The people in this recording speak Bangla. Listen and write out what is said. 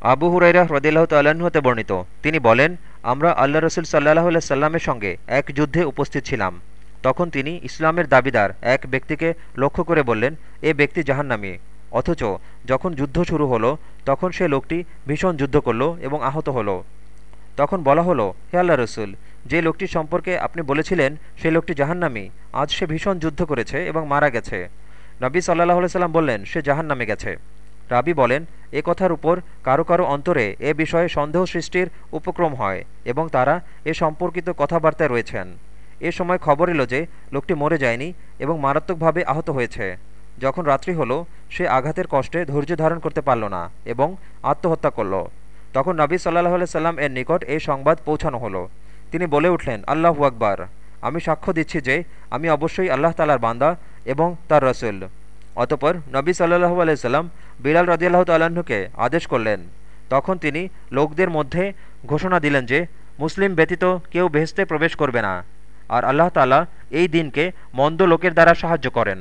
আবু হুরাইরা হ্রদিল্লাহ তাল্লাহ্ন হতে বর্ণিত। তিনি বলেন, আমরা আল্লাহ রসুল সাল্লাহ সাল্লামের সঙ্গে এক যুদ্ধে উপস্থিত ছিলাম। তখন তিনি ইসলামের দাবিদার এক ব্যক্তিকে লক্ষ্য করে বললেন, এ ব্যক্তি জাহান্নামী। অথচ যখন যুদ্ধ শুরু হলো, তখন সে লোকটি ভীষণ যুদ্ধ করল এবং আহত হলো। তখন বলা হলো, হে আল্লাহ রসুল, যে লোকটি সম্পর্কে আপনি বলেছিলেন সেই লোকটি জাহান্নামী। আজ সে ভীষণ যুদ্ধ করেছে এবং মারা গেছে। নবী সাল্লাহ সাল্লাম বললেন, সে জাহান্নামে গেছে। রাবি বলেন এ কথার উপর কারও কারও অন্তরে এ বিষয়ে সন্দেহ সৃষ্টির উপক্রম হয় এবং তারা এ সম্পর্কিত কথাবার্তায় রয়েছেন। এ সময় খবর এলো যে লোকটি মরে যায়নি এবং মারাত্মকভাবে আহত হয়েছে। যখন রাত্রি হলো, সে আঘাতের কষ্টে ধৈর্য ধারণ করতে পারল না এবং আত্মহত্যা করল। তখন নবী সাল্লাহ সাল্লাম এর নিকট এই সংবাদ পৌঁছানো হলো। তিনি বলে উঠলেন, আল্লাহু আকবার। আমি সাক্ষ্য দিচ্ছি যে আমি অবশ্যই আল্লাহ তালার বান্দা এবং তার রসুল। অতপর নবী সাল্লাহ আলাইসাল্লাম বিলাল রদিয়াল্লাহ তাল্লাহ্নকে আদেশ করলেন। তখন তিনি লোকদের মধ্যে ঘোষণা দিলেন যে, মুসলিম ব্যতীত কেউ বেহেস্তে প্রবেশ করবে না। আর আল্লাহ তালা এই দিনকে মন্দ লোকের দ্বারা সাহায্য করেন।